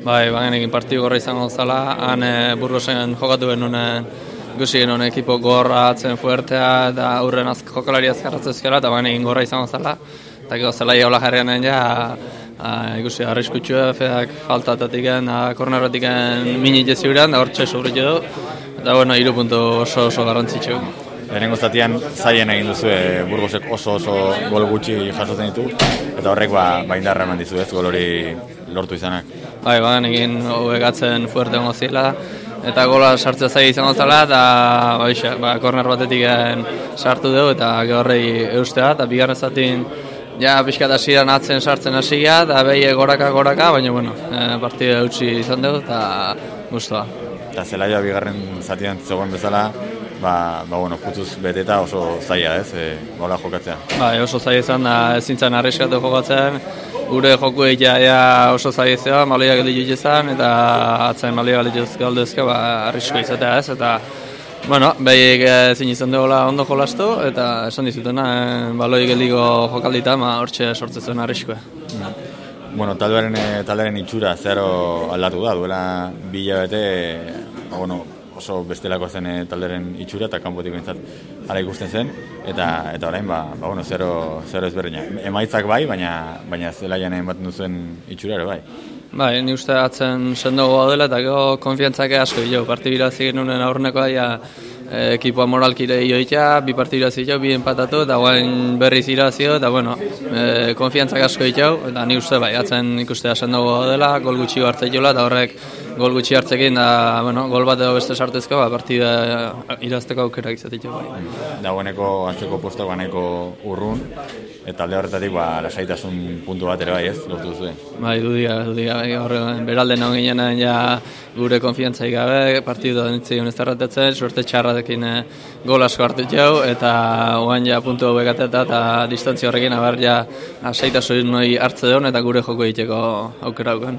Bai, baina egin partidu gorra izango zala, han e, Burgosen jokatu genuen ikusi genuen ekipo gorra atzen fuertea, eta aurren az, jokalari azkarratzen zizkera, eta baina egin gorra izango zala. Eta gero zela jaula jarrian ja, a, ikusi, arriskutsua, feak faltatatik gen, kornerratik gen minit jeziuran, da hor txesu du. Eta bueno, iru puntu oso oso garrantzitsu. Lehenengo zatian zaien egin duzu e, Burgosek oso oso gol gutxi jasotzen ditu eta horrek ba, ba indarra eman dizu ez gol hori lortu izanak. Bai, bagan egin hobegatzen fuerte ongo zila eta gola sartzea zai izango zela eta ba, ba, korner batetik sartu dugu eta gehorrei eustea eta bigarren zatin ja pixkat hasian atzen sartzen hasia eta behi goraka goraka, baina bueno, e, partida eutxi izan dugu eta guztua. Eta zelaia bigarren zatian zegoen bezala, ba, ba bueno, putuz beteta oso zaila, ez, e, gola jokatzea. Ba, oso zaila izan da, ezin zen arriskatu jokatzen, gure joku egitea ja, oso zaila izan, malia geldi izan, eta atzen malia geldi galdezka, ba, arrisko izatea ez, eta Bueno, behiek ezin izan duela ondo jolastu, eta esan dizutena, eh, baloi geliko jokaldita, ma hortxe sortzen arriskoa. Mm. Bueno, taldearen, eh, taldearen itxura zero aldatu da, duela bila bete, ba, bueno, oso bestelako zen e, talderen itxura eta kanpotik bintzat ala ikusten zen eta eta orain ba, ba bueno, zero, zero ezberdina. Emaitzak bai, baina baina zelaian ematen duzuen itxura ere bai. Bai, ni uste atzen sendo dela eta gero konfiantzak asko jo. Partibira ziren aurreneko daia e, ekipoa moralkire joitea, bi partibira ziren bi empatatu eta guain berriz irazio eta bueno, e, konfiantzak asko jo eta ni uste bai, atzen ikuste sendo dela, gol gutxi hartzei jola eta horrek gol gutxi hartzekin da, bueno, gol bat edo beste sartezko, ba, partida irazteko aukera izatik bai. Dagoeneko antzeko posto ganeko urrun, eta alde horretatik ba, lasaitasun puntu bat ere bai ez, lortu zuen. Bai, dudia, dudia, bai, horre, beralde nago ginen ja gure konfiantza gabe, partidu da nintzen ez erratetzen, suerte txarratekin eh, gol asko hartu jau, eta oan ja puntu begateta eta distantzia horrekin abar ja lasaitasun noi hartze duen eta gure joko egiteko aukera